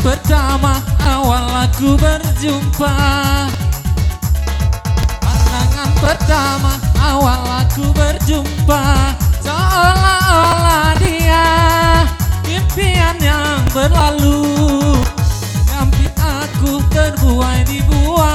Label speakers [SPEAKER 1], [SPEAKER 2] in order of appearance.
[SPEAKER 1] pertama awal aku berjumpa. Pandangan pertama awal aku berjumpa. Seolah-olah dia impian yang berlalu. Mimpi aku terbuai dibuat